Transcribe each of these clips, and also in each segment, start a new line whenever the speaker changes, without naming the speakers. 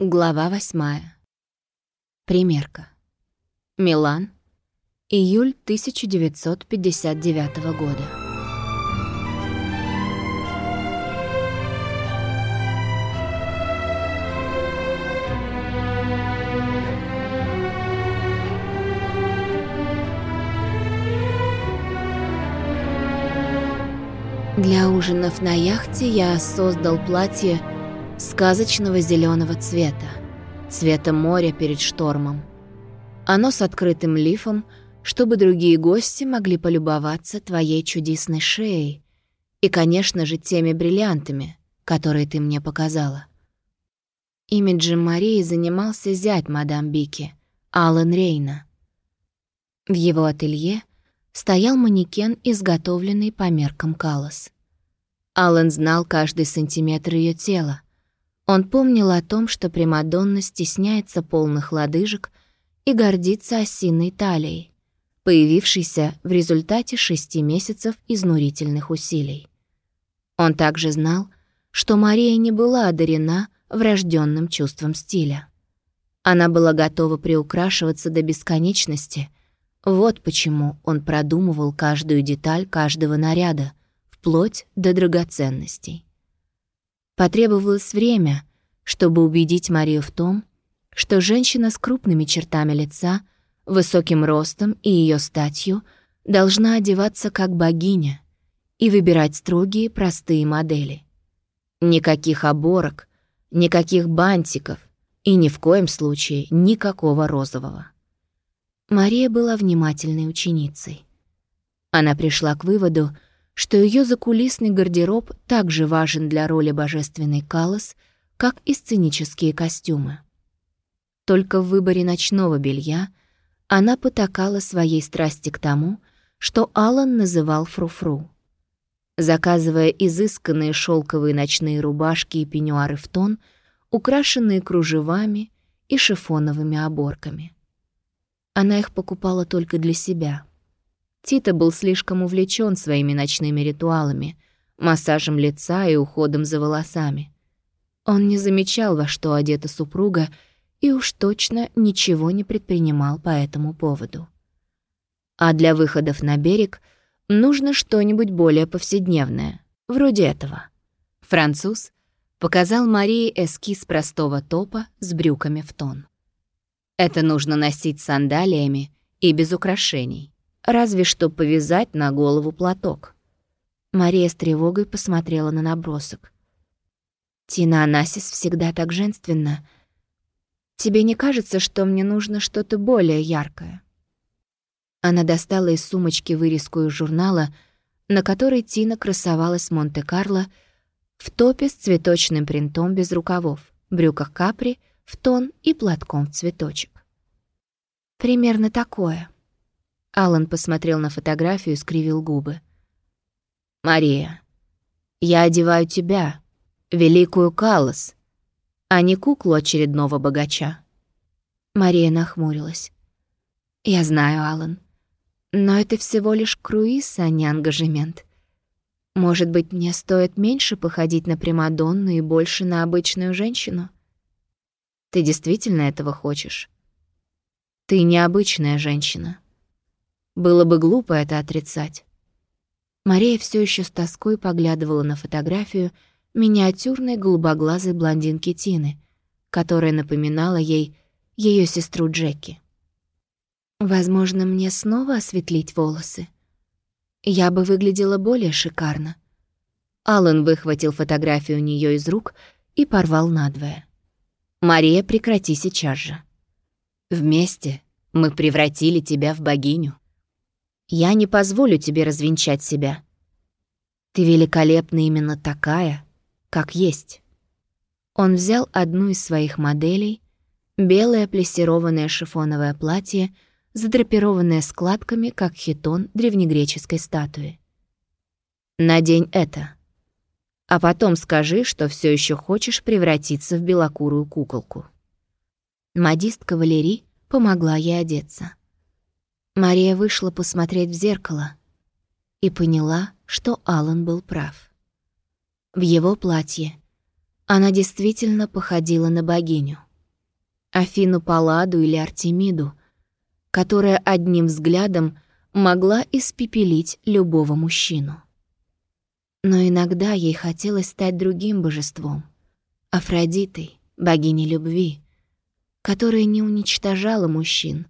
Глава восьмая. Примерка. Милан. Июль 1959 года. Для ужинов на яхте я создал платье сказочного зеленого цвета, цвета моря перед штормом. Оно с открытым лифом, чтобы другие гости могли полюбоваться твоей чудесной шеей и, конечно же, теми бриллиантами, которые ты мне показала. Имиджем Марии занимался зять мадам Бики, Алан Рейна. В его ателье стоял манекен, изготовленный по меркам Калос. Алан знал каждый сантиметр ее тела, он помнил о том, что Примадонна стесняется полных лодыжек и гордится осиной талией, появившейся в результате шести месяцев изнурительных усилий. Он также знал, что Мария не была одарена врожденным чувством стиля. Она была готова приукрашиваться до бесконечности. Вот почему он продумывал каждую деталь каждого наряда, вплоть до драгоценностей. Потребовалось время, чтобы убедить Марию в том, что женщина с крупными чертами лица, высоким ростом и ее статью должна одеваться как богиня и выбирать строгие простые модели. Никаких оборок, никаких бантиков и ни в коем случае никакого розового. Мария была внимательной ученицей. Она пришла к выводу, что ее закулисный гардероб также важен для роли божественной Калос, как и сценические костюмы. Только в выборе ночного белья она потакала своей страсти к тому, что Алан называл фруфру. Заказывая изысканные шелковые ночные рубашки и пеньюары в тон, украшенные кружевами и шифоновыми оборками. Она их покупала только для себя — Тита был слишком увлечен своими ночными ритуалами, массажем лица и уходом за волосами. Он не замечал, во что одета супруга, и уж точно ничего не предпринимал по этому поводу. А для выходов на берег нужно что-нибудь более повседневное, вроде этого. Француз показал Марии эскиз простого топа с брюками в тон. Это нужно носить сандалиями и без украшений разве что повязать на голову платок. Мария с тревогой посмотрела на набросок. «Тина Анасис всегда так женственна. Тебе не кажется, что мне нужно что-то более яркое?» Она достала из сумочки вырезку из журнала, на которой Тина красовалась Монте-Карло в топе с цветочным принтом без рукавов, брюках капри, в тон и платком в цветочек. «Примерно такое», Алан посмотрел на фотографию и скривил губы. «Мария, я одеваю тебя, великую Калос, а не куклу очередного богача». Мария нахмурилась. «Я знаю, Алан, но это всего лишь круиз, а не ангажемент. Может быть, мне стоит меньше походить на Примадонну и больше на обычную женщину? Ты действительно этого хочешь? Ты необычная женщина». Было бы глупо это отрицать. Мария все еще с тоской поглядывала на фотографию миниатюрной голубоглазой блондинки Тины, которая напоминала ей ее сестру Джеки. «Возможно, мне снова осветлить волосы? Я бы выглядела более шикарно». Алан выхватил фотографию у нее из рук и порвал надвое. «Мария, прекрати сейчас же. Вместе мы превратили тебя в богиню. Я не позволю тебе развенчать себя. Ты великолепна именно такая, как есть. Он взял одну из своих моделей, белое плессированное шифоновое платье, задрапированное складками, как хитон древнегреческой статуи. Надень это. А потом скажи, что все еще хочешь превратиться в белокурую куколку. Модистка Валерий помогла ей одеться. Мария вышла посмотреть в зеркало и поняла, что Алан был прав. В его платье она действительно походила на богиню — Афину Палладу или Артемиду, которая одним взглядом могла испепелить любого мужчину. Но иногда ей хотелось стать другим божеством — Афродитой, богиней любви, которая не уничтожала мужчин,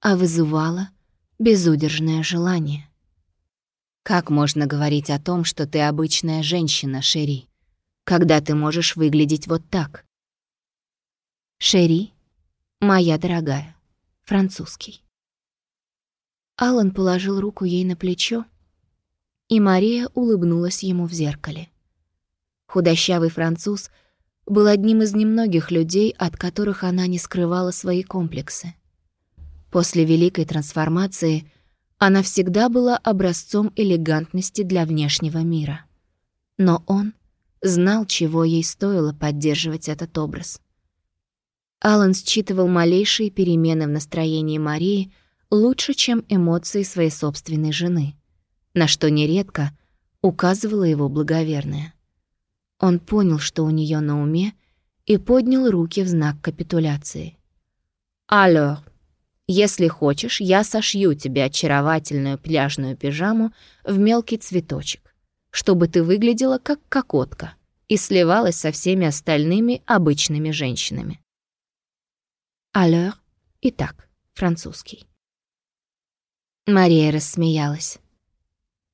а вызывала безудержное желание. Как можно говорить о том, что ты обычная женщина, Шери, когда ты можешь выглядеть вот так? Шери, моя дорогая, французский. Алан положил руку ей на плечо, и Мария улыбнулась ему в зеркале. Худощавый француз был одним из немногих людей, от которых она не скрывала свои комплексы. После великой трансформации она всегда была образцом элегантности для внешнего мира. Но он знал, чего ей стоило поддерживать этот образ. Алан считывал малейшие перемены в настроении Марии лучше, чем эмоции своей собственной жены, на что нередко указывала его благоверная. Он понял, что у нее на уме, и поднял руки в знак капитуляции. «Alors, если хочешь, я сошью тебе очаровательную пляжную пижаму в мелкий цветочек, чтобы ты выглядела как кокотка и сливалась со всеми остальными обычными женщинами». «Alors» — итак, французский. Мария рассмеялась.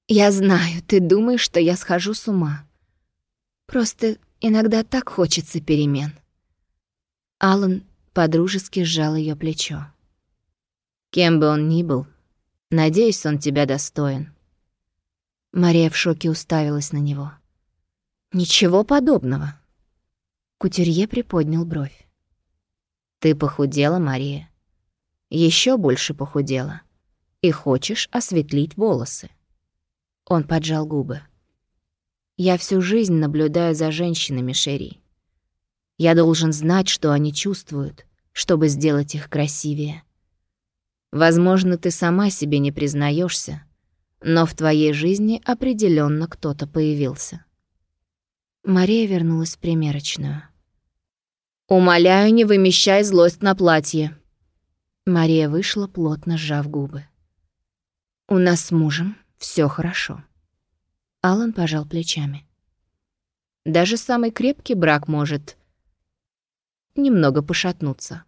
«Я знаю, ты думаешь, что я схожу с ума. Просто иногда так хочется перемен». Алан подружески сжал ее плечо. «Кем бы он ни был, надеюсь, он тебя достоин». Мария в шоке уставилась на него. «Ничего подобного». Кутюрье приподнял бровь. «Ты похудела, Мария. Еще больше похудела и хочешь осветлить волосы. Он поджал губы. Я всю жизнь наблюдаю за женщинами, Шерри. Я должен знать, что они чувствуют, чтобы сделать их красивее. Возможно, ты сама себе не признаешься, но в твоей жизни определенно кто-то появился. Мария вернулась в примерочную. «Умоляю, не вымещай злость на платье». Мария вышла, плотно сжав губы. У нас с мужем все хорошо. Алан пожал плечами. Даже самый крепкий брак может немного пошатнуться.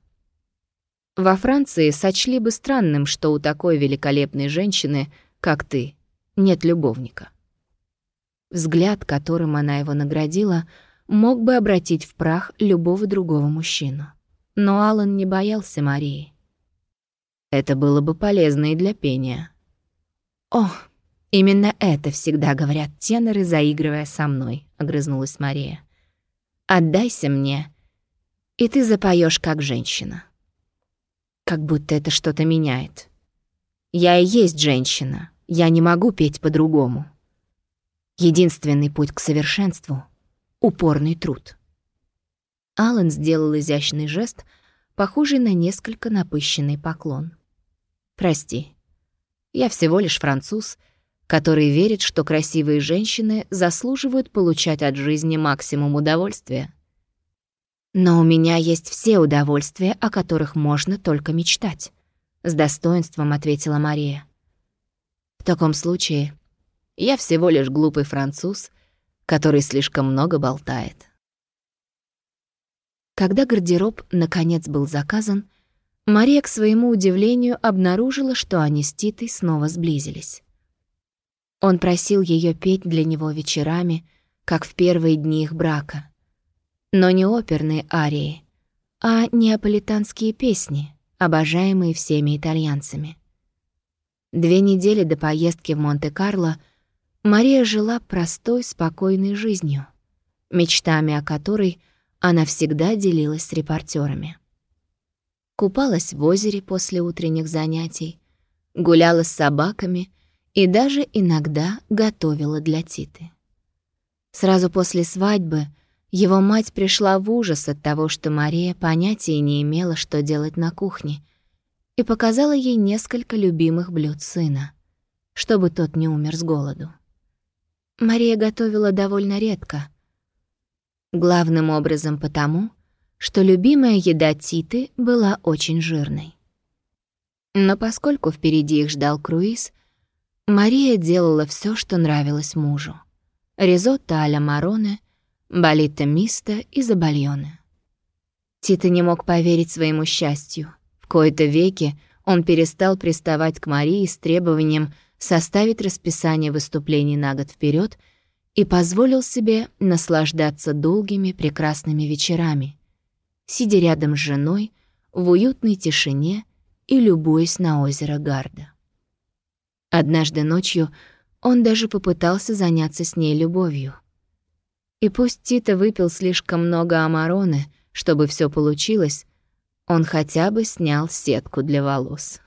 Во Франции сочли бы странным, что у такой великолепной женщины, как ты, нет любовника. Взгляд, которым она его наградила, мог бы обратить в прах любого другого мужчину. Но Алан не боялся Марии. Это было бы полезно и для пения. «О, именно это всегда говорят теноры, заигрывая со мной», — огрызнулась Мария. «Отдайся мне, и ты запоешь как женщина». Как будто это что-то меняет. Я и есть женщина, я не могу петь по-другому. Единственный путь к совершенству — упорный труд. Алан сделал изящный жест, похожий на несколько напыщенный поклон. «Прости, я всего лишь француз, который верит, что красивые женщины заслуживают получать от жизни максимум удовольствия. Но у меня есть все удовольствия, о которых можно только мечтать, с достоинством ответила Мария. В таком случае я всего лишь глупый француз, который слишком много болтает. Когда гардероб наконец был заказан, Мария, к своему удивлению, обнаружила, что они с Титой снова сблизились. Он просил ее петь для него вечерами, как в первые дни их брака. Но не оперные арии, а неаполитанские песни, обожаемые всеми итальянцами. Две недели до поездки в Монте-Карло Мария жила простой, спокойной жизнью, мечтами о которой она всегда делилась с репортерами купалась в озере после утренних занятий, гуляла с собаками и даже иногда готовила для Титы. Сразу после свадьбы его мать пришла в ужас от того, что Мария понятия не имела, что делать на кухне, и показала ей несколько любимых блюд сына, чтобы тот не умер с голоду. Мария готовила довольно редко. Главным образом потому, что любимая еда Титы была очень жирной. Но поскольку впереди их ждал круиз, Мария делала все, что нравилось мужу. Ризотто а-ля Мароне, болито мисто и забальоне. Тита не мог поверить своему счастью. В кои-то веки он перестал приставать к Марии с требованием составить расписание выступлений на год вперед и позволил себе наслаждаться долгими прекрасными вечерами, сидя рядом с женой в уютной тишине и любуясь на озеро Гарда. Однажды ночью он даже попытался заняться с ней любовью. И пусть Тита выпил слишком много амароны, чтобы все получилось, он хотя бы снял сетку для волос.